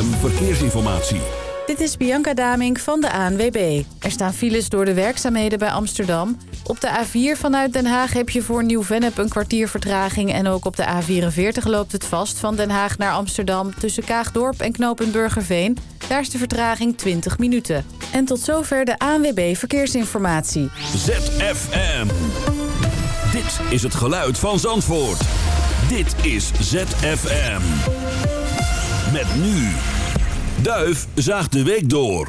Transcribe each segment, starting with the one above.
Verkeersinformatie. Dit is Bianca Damink van de ANWB. Er staan files door de werkzaamheden bij Amsterdam. Op de A4 vanuit Den Haag heb je voor Nieuw-Vennep een kwartier vertraging... en ook op de A44 loopt het vast van Den Haag naar Amsterdam... tussen Kaagdorp en Knopenburgerveen. Daar is de vertraging 20 minuten. En tot zover de ANWB Verkeersinformatie. ZFM. Dit is het geluid van Zandvoort. Dit is ZFM. Met nu... Duif zaagt de week door.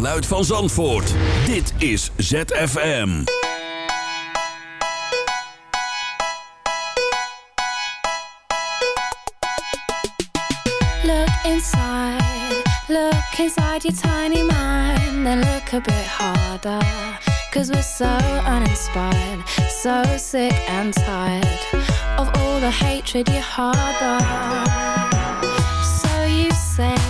geluid van Zandvoort. Dit is ZFM. Look inside, look inside your tiny mind. and look a bit harder. Cause we're so uninspired, so sick and tired of all the hatred you harbor. So you say.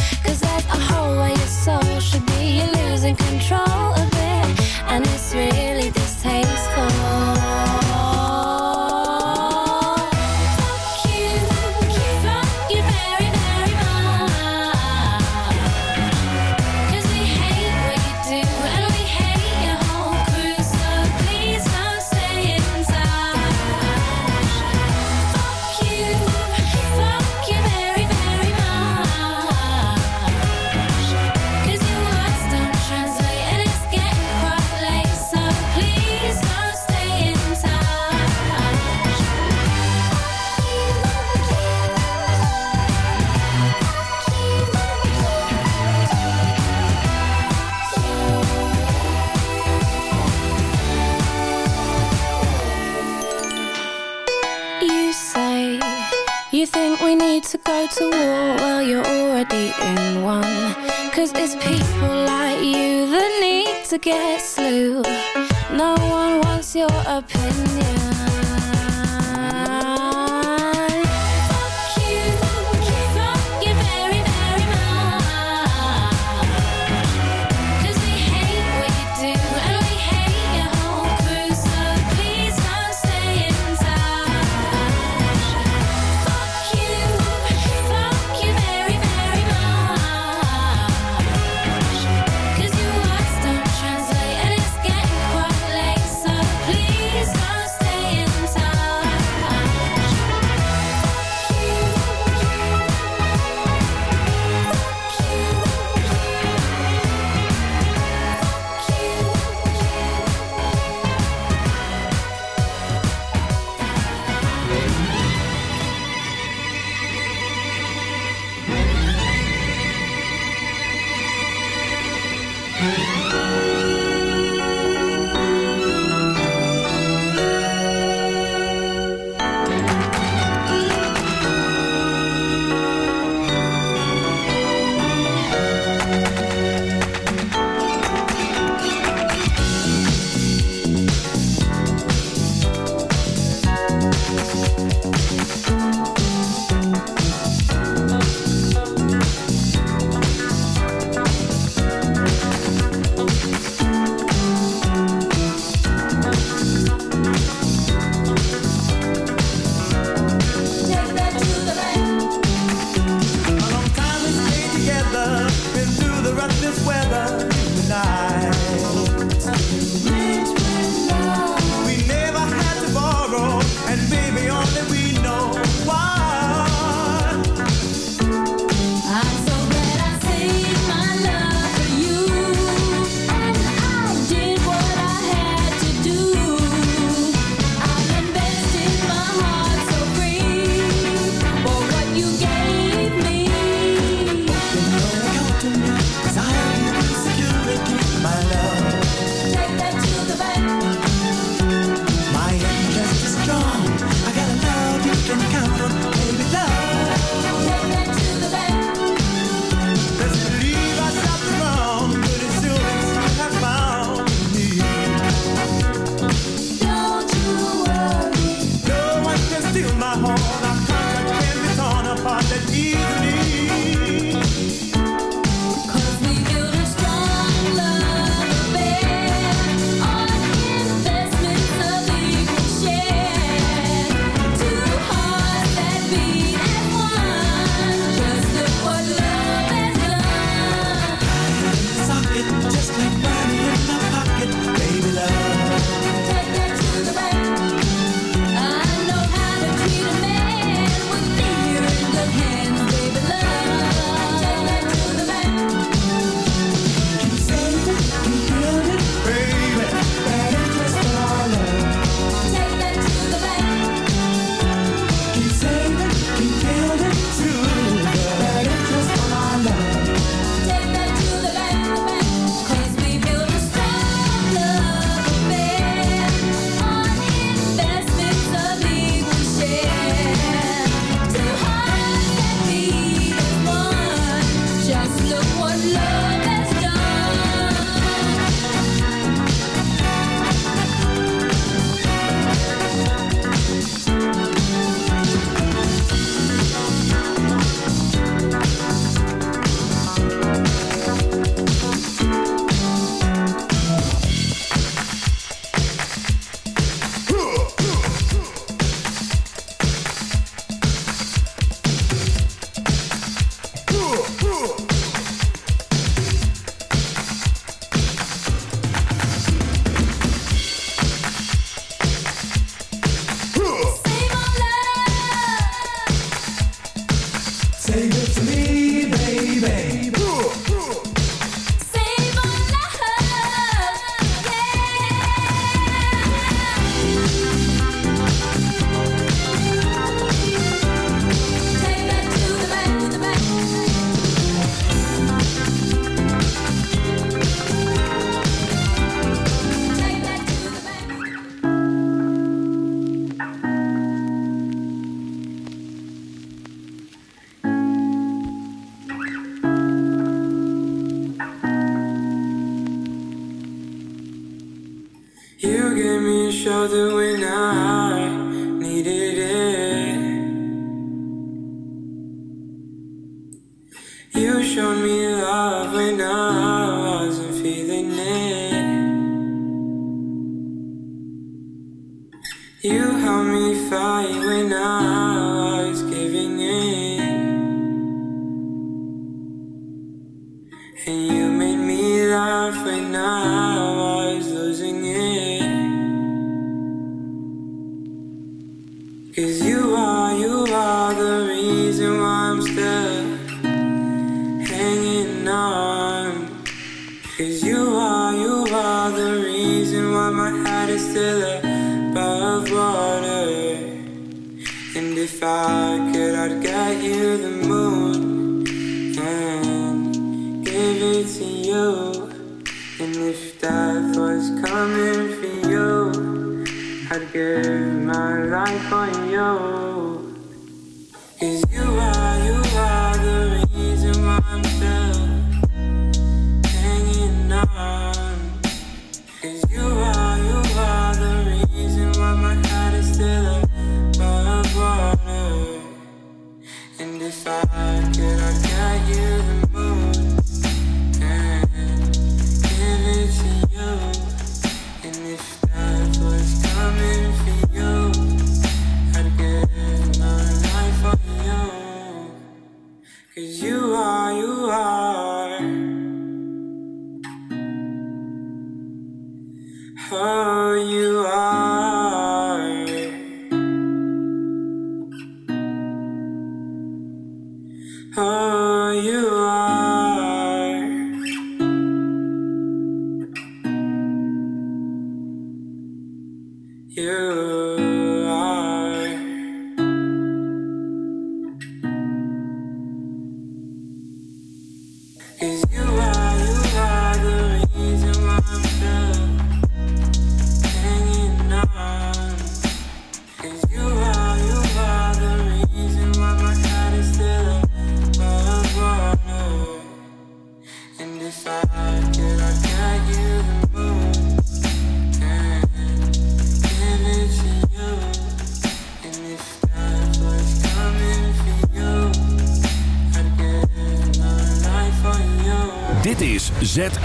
And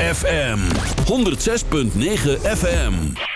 ZFM 106.9 FM.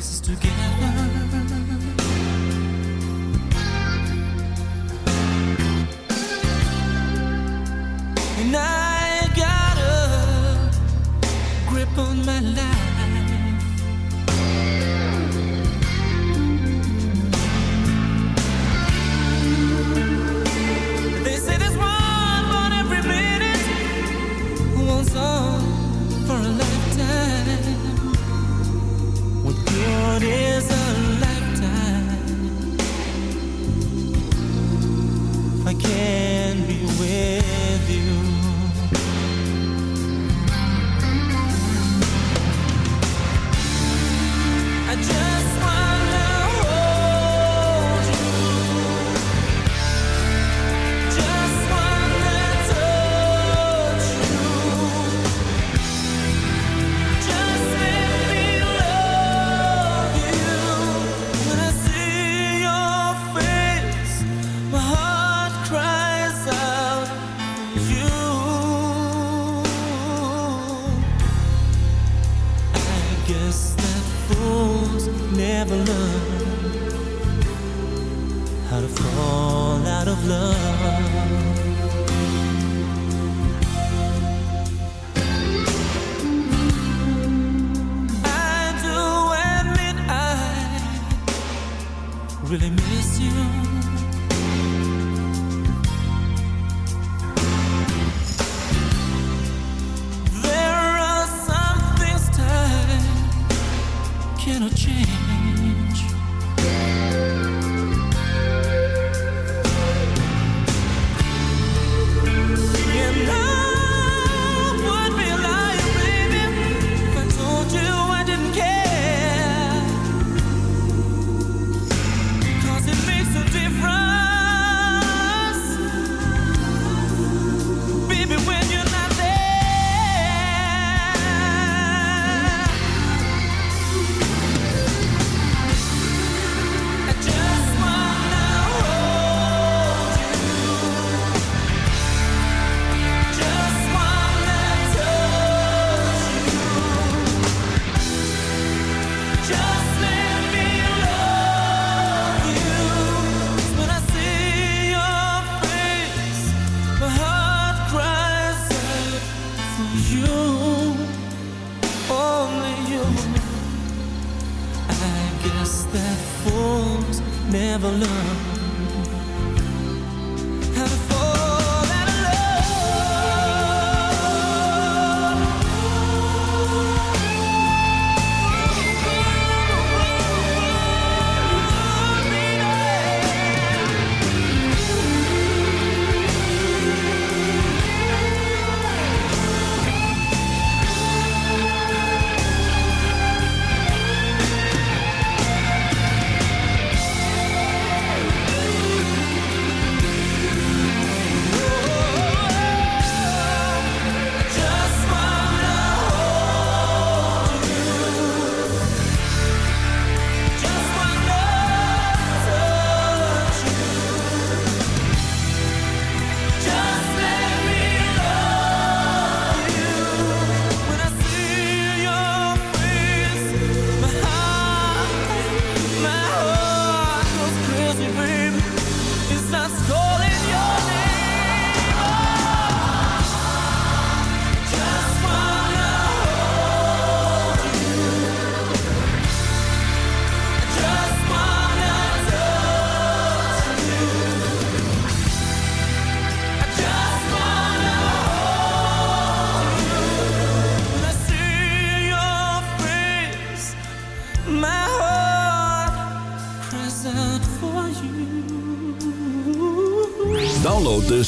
places to get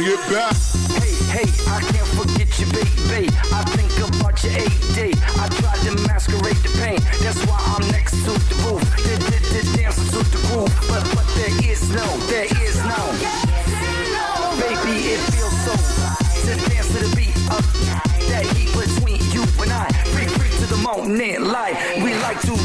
Bring it back. Hey, hey, I can't forget you, baby. I think about your AD. I tried to masquerade the pain. That's why I'm next to the roof. The, the, the dancer to the groove. But, but there is no, there is no. Baby, it feels so right to dance to the beat of that heat between you and I. Free, free to the moment, light. We like to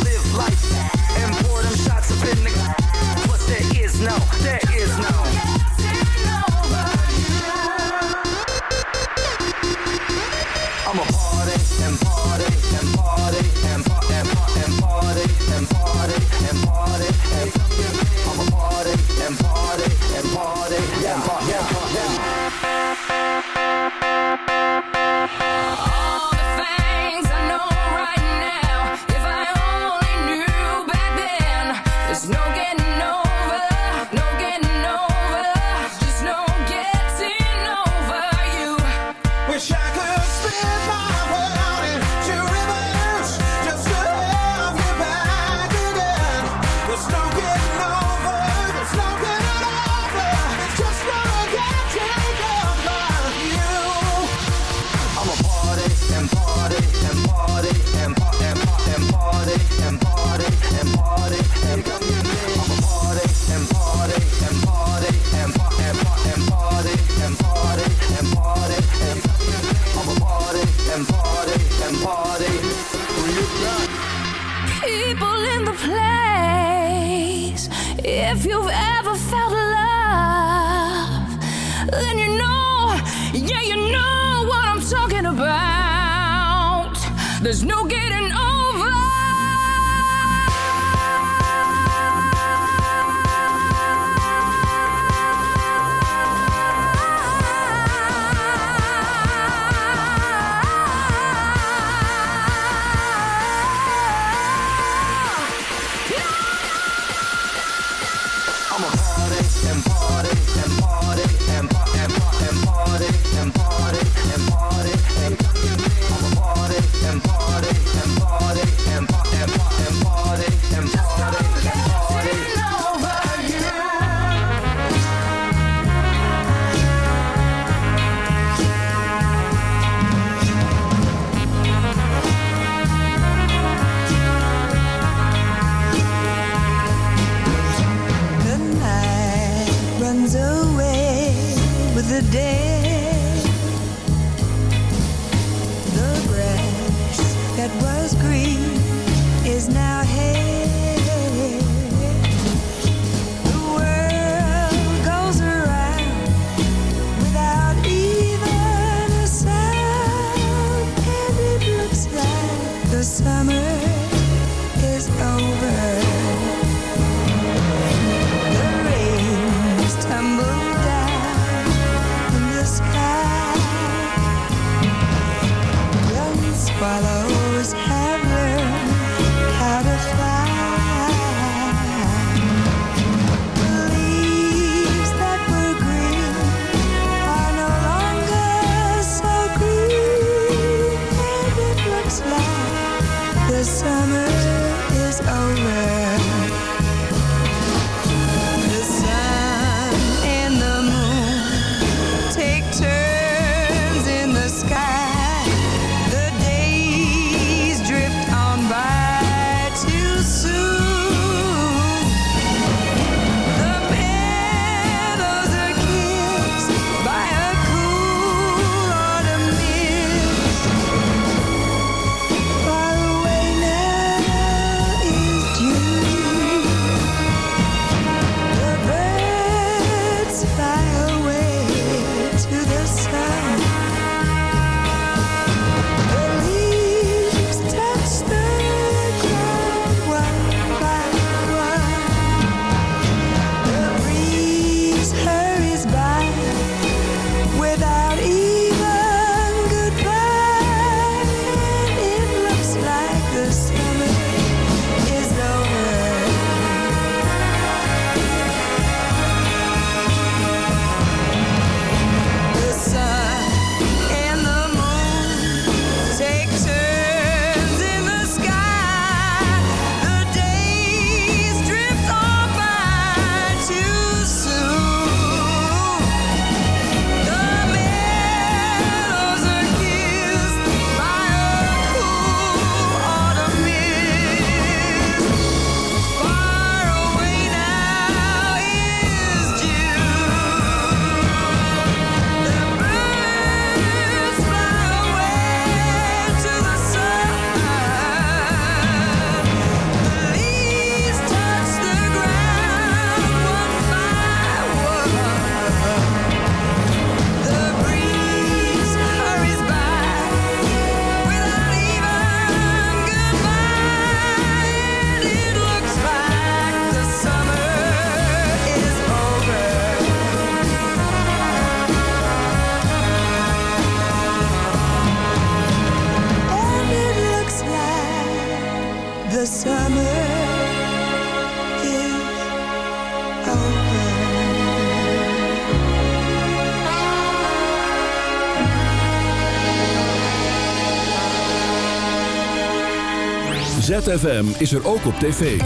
ZFM is er ook op tv.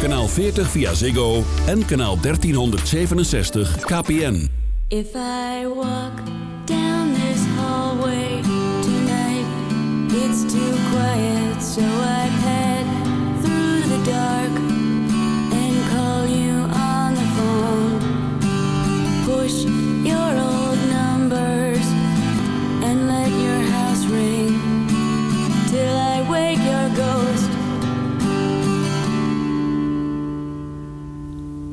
Kanaal 40 via Ziggo en kanaal 1367 KPN. If I walk quiet, head dark.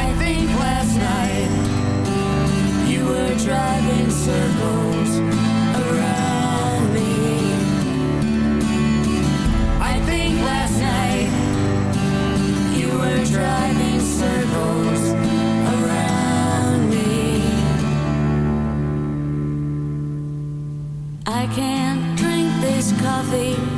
I think last night you were driving circles around me. I think last night you were driving circles around me. I can't drink this coffee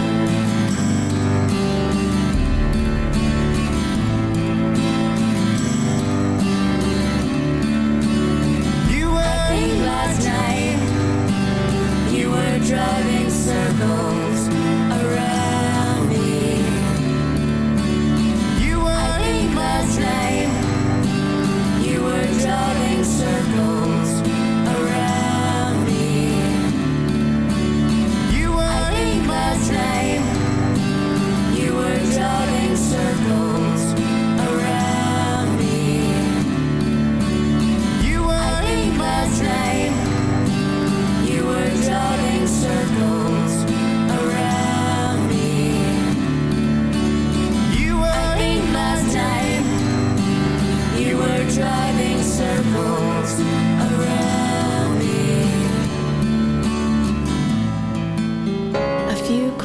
Driving